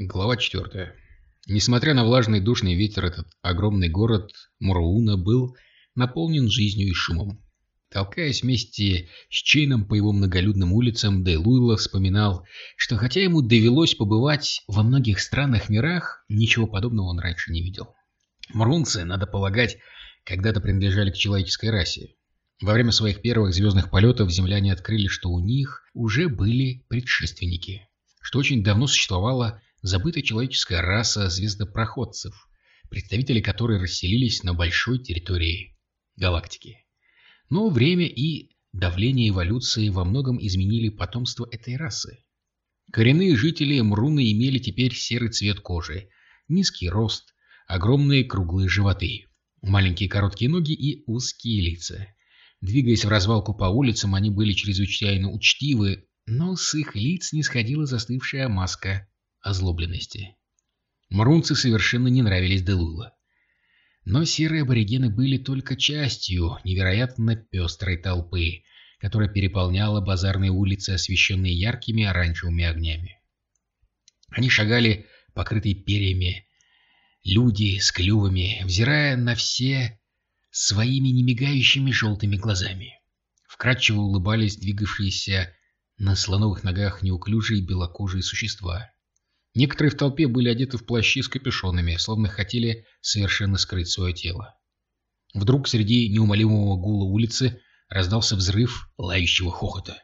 Глава 4. Несмотря на влажный душный ветер, этот огромный город Мурууна был наполнен жизнью и шумом. Толкаясь вместе с Чейном по его многолюдным улицам, Де Луило вспоминал, что хотя ему довелось побывать во многих странах мирах, ничего подобного он раньше не видел. Мрунцы, надо полагать, когда-то принадлежали к человеческой расе. Во время своих первых звездных полетов земляне открыли, что у них уже были предшественники, что очень давно существовала забытая человеческая раса звездопроходцев, представители которой расселились на большой территории галактики. Но время и давление эволюции во многом изменили потомство этой расы. Коренные жители Мруны имели теперь серый цвет кожи, низкий рост, огромные круглые животы, маленькие короткие ноги и узкие лица. Двигаясь в развалку по улицам, они были чрезвычайно учтивы, но с их лиц не сходила застывшая маска озлобленности. Мрунцы совершенно не нравились Делула. Но серые аборигены были только частью невероятно пестрой толпы, которая переполняла базарные улицы, освещенные яркими оранжевыми огнями. Они шагали, покрытые перьями, люди с клювами, взирая на все своими немигающими желтыми глазами. Вкрадчиво улыбались двигавшиеся на слоновых ногах неуклюжие белокожие существа. Некоторые в толпе были одеты в плащи с капюшонами, словно хотели совершенно скрыть свое тело. Вдруг среди неумолимого гула улицы раздался взрыв лающего хохота.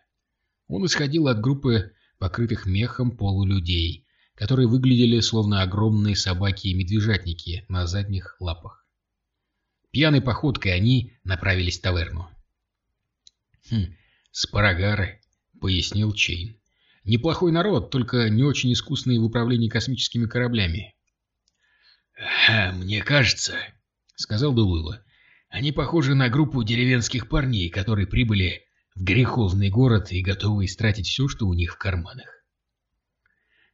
Он исходил от группы покрытых мехом полулюдей, которые выглядели словно огромные собаки и медвежатники на задних лапах. Пьяной походкой они направились в таверну. «Хм, спарагары», — пояснил Чейн. Неплохой народ, только не очень искусный в управлении космическими кораблями. «Мне кажется», — сказал Делулла, — «они похожи на группу деревенских парней, которые прибыли в греховный город и готовы истратить все, что у них в карманах».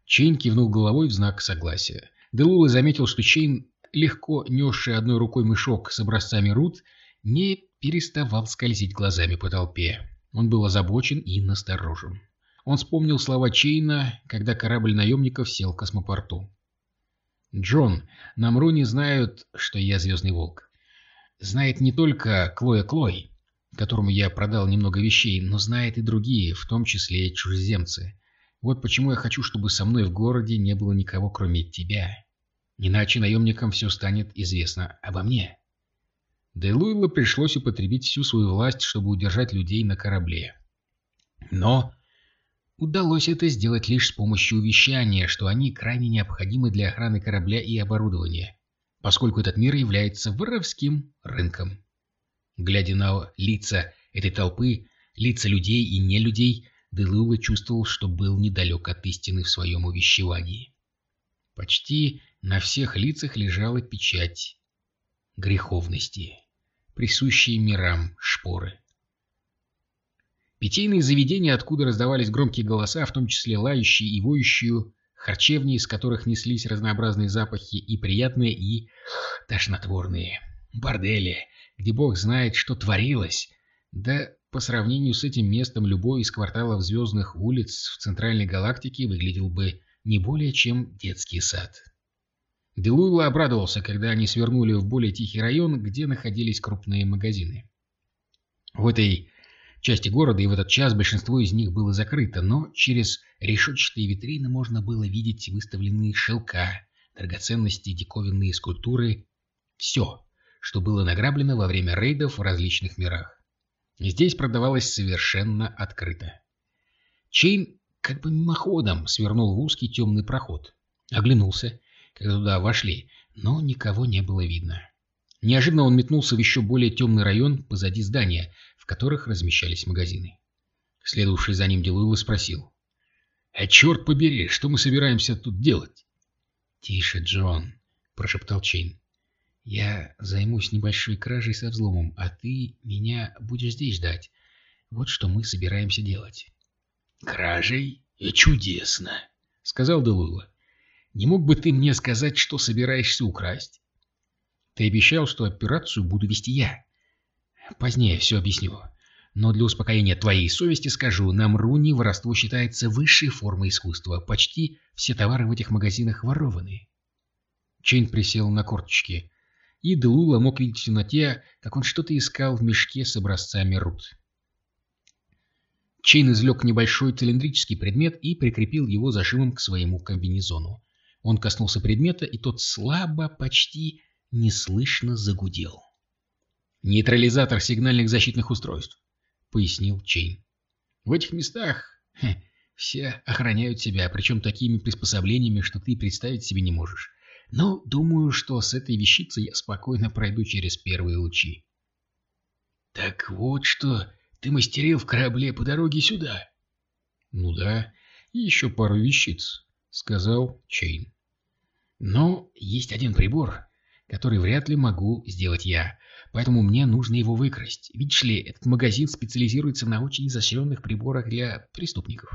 Чейн кивнул головой в знак согласия. Делулла заметил, что Чейн, легко несший одной рукой мешок с образцами руд, не переставал скользить глазами по толпе. Он был озабочен и насторожен. Он вспомнил слова Чейна, когда корабль наемников сел в космопорту. «Джон, на Мруне знают, что я Звездный Волк. Знает не только Клоя Клой, которому я продал немного вещей, но знает и другие, в том числе чужеземцы. Вот почему я хочу, чтобы со мной в городе не было никого, кроме тебя. Иначе наемникам все станет известно обо мне». Делуилу пришлось употребить всю свою власть, чтобы удержать людей на корабле. Но Удалось это сделать лишь с помощью увещания, что они крайне необходимы для охраны корабля и оборудования, поскольку этот мир является воровским рынком. Глядя на лица этой толпы, лица людей и нелюдей, Делула чувствовал, что был недалек от истины в своем увещевании. Почти на всех лицах лежала печать греховности, присущие мирам шпоры. Питейные заведения, откуда раздавались громкие голоса, в том числе лающие и воющие, харчевни, из которых неслись разнообразные запахи и приятные, и тошнотворные. Бордели, где бог знает, что творилось. Да по сравнению с этим местом любой из кварталов звездных улиц в центральной галактике выглядел бы не более чем детский сад. Делуйло обрадовался, когда они свернули в более тихий район, где находились крупные магазины. В этой части города, и в этот час большинство из них было закрыто, но через решетчатые витрины можно было видеть выставленные шелка, драгоценности, диковинные скульптуры. Все, что было награблено во время рейдов в различных мирах. Здесь продавалось совершенно открыто. Чейн как бы мимоходом свернул в узкий темный проход. Оглянулся, когда туда вошли, но никого не было видно. Неожиданно он метнулся в еще более темный район позади здания, которых размещались магазины. Следовавший за ним Делуэлла спросил. «А черт побери, что мы собираемся тут делать?» «Тише, Джон», — прошептал Чейн. «Я займусь небольшой кражей со взломом, а ты меня будешь здесь ждать. Вот что мы собираемся делать». «Кражей? И чудесно!» — сказал Делуэлла. «Не мог бы ты мне сказать, что собираешься украсть?» «Ты обещал, что операцию буду вести я». Позднее все объясню. Но для успокоения твоей совести скажу, на Мруне воровство считается высшей формой искусства. Почти все товары в этих магазинах ворованы. Чейн присел на корточки, и Делула мог видеть в темноте, как он что-то искал в мешке с образцами руд. Чейн извлек небольшой цилиндрический предмет и прикрепил его зажимом к своему комбинезону. Он коснулся предмета, и тот слабо, почти неслышно загудел. «Нейтрализатор сигнальных защитных устройств», — пояснил Чейн. «В этих местах хе, все охраняют себя, причем такими приспособлениями, что ты представить себе не можешь. Но думаю, что с этой вещицей я спокойно пройду через первые лучи». «Так вот что ты мастерил в корабле по дороге сюда?» «Ну да, и еще пару вещиц», — сказал Чейн. «Но есть один прибор, который вряд ли могу сделать я, поэтому мне нужно его выкрасть. Видишь ли, этот магазин специализируется на очень изощренных приборах для преступников».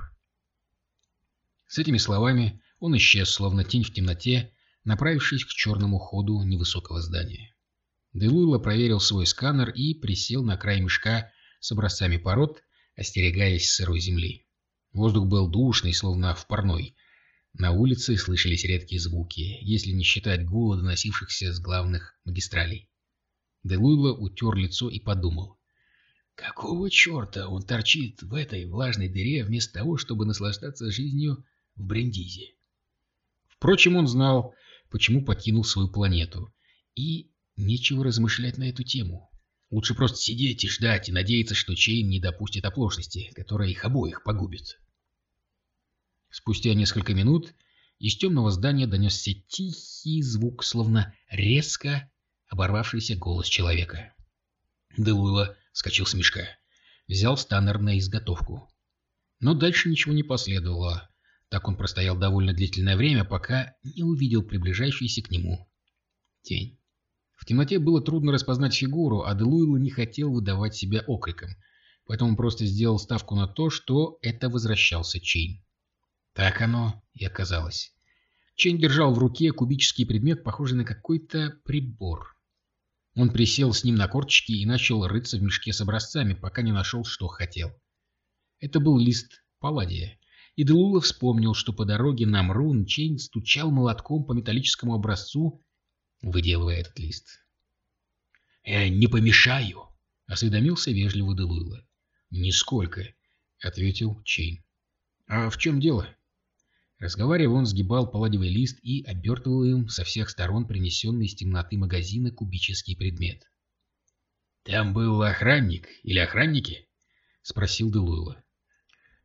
С этими словами он исчез, словно тень в темноте, направившись к черному ходу невысокого здания. Делуйло проверил свой сканер и присел на край мешка с образцами пород, остерегаясь сырой земли. Воздух был душный, словно в парной. На улице слышались редкие звуки, если не считать гула, доносившихся с главных магистралей. Делуйло утер лицо и подумал. Какого черта он торчит в этой влажной дыре вместо того, чтобы наслаждаться жизнью в Брендизе? Впрочем, он знал, почему покинул свою планету, и нечего размышлять на эту тему. Лучше просто сидеть и ждать, и надеяться, что Чейн не допустит оплошности, которая их обоих погубит. Спустя несколько минут из темного здания донесся тихий звук, словно резко оборвавшийся голос человека. Делуэлла вскочил с мешка, взял станнер на изготовку. Но дальше ничего не последовало. Так он простоял довольно длительное время, пока не увидел приближающуюся к нему тень. В темноте было трудно распознать фигуру, а Делулла не хотел выдавать себя окриком, поэтому просто сделал ставку на то, что это возвращался Чейн. Так оно и оказалось. Чейн держал в руке кубический предмет, похожий на какой-то прибор. Он присел с ним на корточки и начал рыться в мешке с образцами, пока не нашел, что хотел. Это был лист палладия. И Делулла вспомнил, что по дороге на Мрун Чейн стучал молотком по металлическому образцу выделывая этот лист. «Я не помешаю!» — осведомился вежливо Делулла. «Нисколько», — ответил Чейн. «А в чем дело?» Разговаривая, он сгибал палладевый лист и обертывал им со всех сторон принесенный из темноты магазина кубический предмет. «Там был охранник или охранники?» — спросил Делуэлла.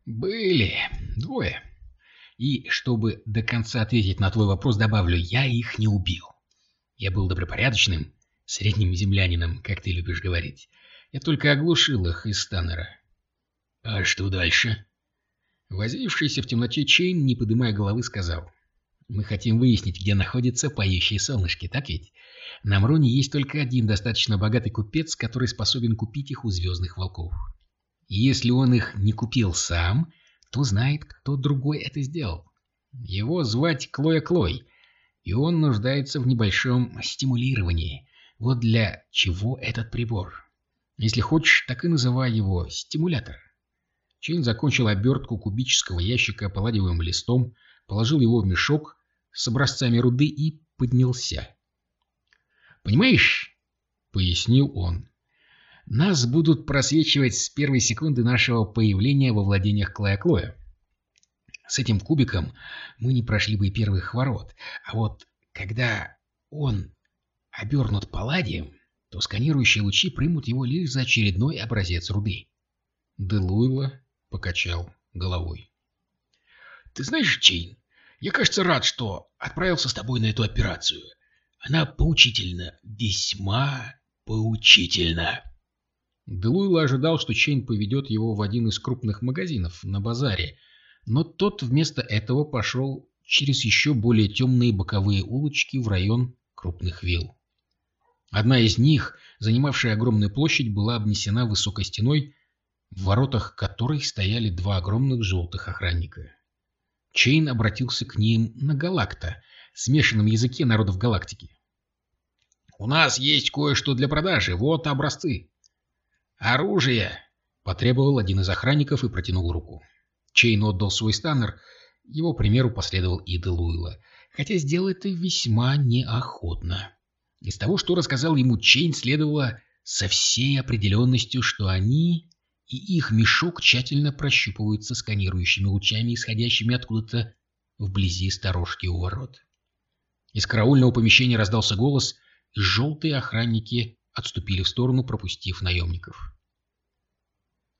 «Были. Двое. И, чтобы до конца ответить на твой вопрос, добавлю, я их не убил. Я был добропорядочным, средним землянином, как ты любишь говорить. Я только оглушил их из Станнера. А что дальше? Возившийся в темноте Чейн, не поднимая головы, сказал. Мы хотим выяснить, где находятся поющие солнышки, так ведь? На Мроне есть только один достаточно богатый купец, который способен купить их у звездных волков. И если он их не купил сам, то знает, кто другой это сделал. Его звать Клоя Клой, и он нуждается в небольшом стимулировании. Вот для чего этот прибор. Если хочешь, так и называй его стимулятор. Чейн закончил обертку кубического ящика палладиевым листом, положил его в мешок с образцами руды и поднялся. «Понимаешь?» — пояснил он. «Нас будут просвечивать с первой секунды нашего появления во владениях Клоя-Клоя. С этим кубиком мы не прошли бы и первых ворот. А вот когда он обернут палладием, то сканирующие лучи примут его лишь за очередной образец руды. Делулло покачал головой. «Ты знаешь, Чейн, я, кажется, рад, что отправился с тобой на эту операцию. Она поучительна, весьма поучительна». Делулло ожидал, что Чейн поведет его в один из крупных магазинов на базаре, но тот вместо этого пошел через еще более темные боковые улочки в район крупных вилл. Одна из них, занимавшая огромную площадь, была обнесена высокой стеной, в воротах которой стояли два огромных желтых охранника. Чейн обратился к ним на галакто, смешанном языке народов галактики. «У нас есть кое-что для продажи, вот образцы. Оружие, — потребовал один из охранников и протянул руку. Чейн отдал свой станнер, его примеру последовал и Дилулло, хотя сделал это весьма неохотно. Из того, что рассказал ему Чейн, следовало со всей определенностью, что они и их мешок тщательно прощупываются сканирующими лучами, исходящими откуда-то вблизи сторожки у ворот. Из караульного помещения раздался голос, и желтые охранники отступили в сторону, пропустив наемников.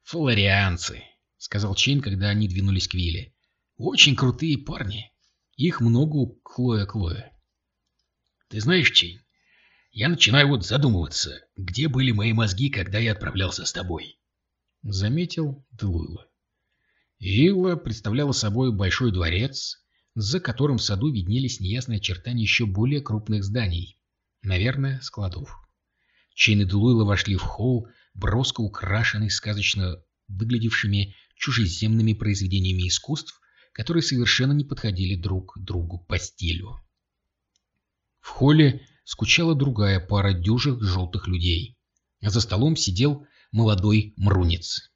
«Флорианцы», — сказал Чейн, когда они двинулись к Вилле. «Очень крутые парни. Их много у Клоя-Клоя». «Ты знаешь, Чейн, я начинаю вот задумываться, где были мои мозги, когда я отправлялся с тобой». Заметил Дилулло. Вилла представляла собой большой дворец, за которым в саду виднелись неясные очертания еще более крупных зданий, наверное, складов. Чейн и Дилулло вошли в холл, броско украшенный сказочно выглядевшими чужеземными произведениями искусств, которые совершенно не подходили друг другу по стилю. В холле скучала другая пара дюжих желтых людей, а за столом сидел молодой мрунец.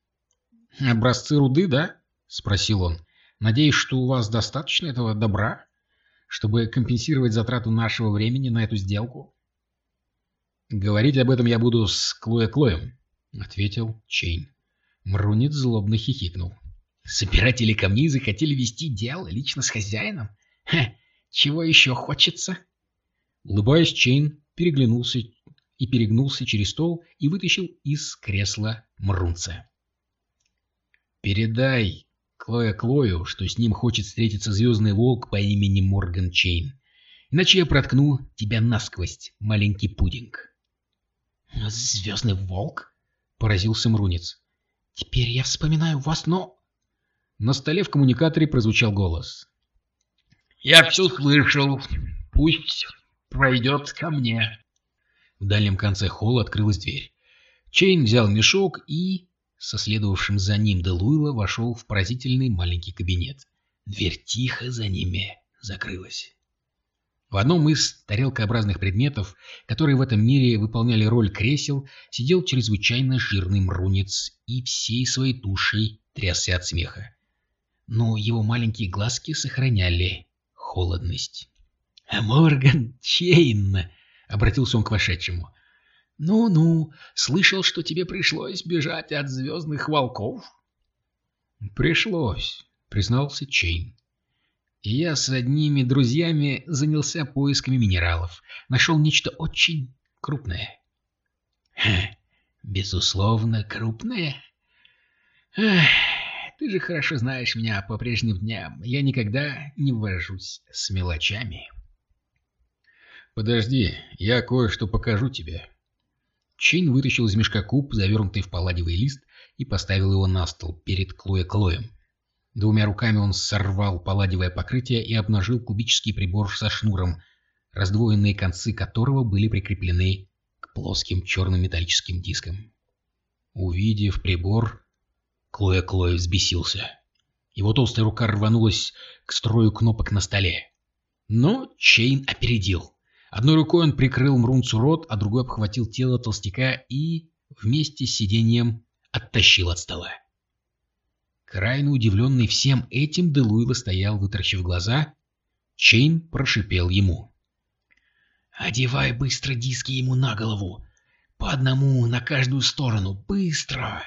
«Образцы руды, да?» — спросил он. «Надеюсь, что у вас достаточно этого добра, чтобы компенсировать затрату нашего времени на эту сделку?» «Говорить об этом я буду с Клоя-Клоем», — ответил Чейн. Мрунец злобно хихикнул. «Собиратели камней захотели вести дело лично с хозяином? Ха, чего еще хочется?» Улыбаясь, Чейн переглянулся и перегнулся через стол и вытащил из кресла Мрунца. «Передай Клоя Клою, что с ним хочет встретиться звездный волк по имени Морган Чейн. Иначе я проткну тебя насквозь, маленький пудинг». «Звездный волк?» — поразился Мрунец. «Теперь я вспоминаю вас, но...» На столе в коммуникаторе прозвучал голос. «Я все слышал. Пусть пройдет ко мне». В дальнем конце холла открылась дверь. Чейн взял мешок и, со следовавшим за ним Делуила, вошел в поразительный маленький кабинет. Дверь тихо за ними закрылась. В одном из тарелкообразных предметов, которые в этом мире выполняли роль кресел, сидел чрезвычайно жирный мрунец и всей своей тушей трясся от смеха. Но его маленькие глазки сохраняли холодность. «А Морган Чейн!» — обратился он к вошедшему. «Ну-ну, слышал, что тебе пришлось бежать от звездных волков?» «Пришлось», — признался Чейн и я с одними друзьями занялся поисками минералов. Нашел нечто очень крупное. Безусловно, крупное. Ты же хорошо знаешь меня по прежним дням. Я никогда не вожусь с мелочами. Подожди, я кое-что покажу тебе. Чин вытащил из мешка куб, завернутый в палладевый лист, и поставил его на стол перед Клоя-Клоем. Двумя руками он сорвал палладевое покрытие и обнажил кубический прибор со шнуром, раздвоенные концы которого были прикреплены к плоским черным металлическим дискам. Увидев прибор, Клоя-Клоя взбесился. Его толстая рука рванулась к строю кнопок на столе. Но Чейн опередил. Одной рукой он прикрыл Мрунцу рот, а другой обхватил тело толстяка и, вместе с сиденьем, оттащил от стола. Крайне удивленный всем этим, Делуйло стоял, вытаращив глаза. Чейн прошипел ему. «Одевай быстро диски ему на голову. По одному на каждую сторону. Быстро!»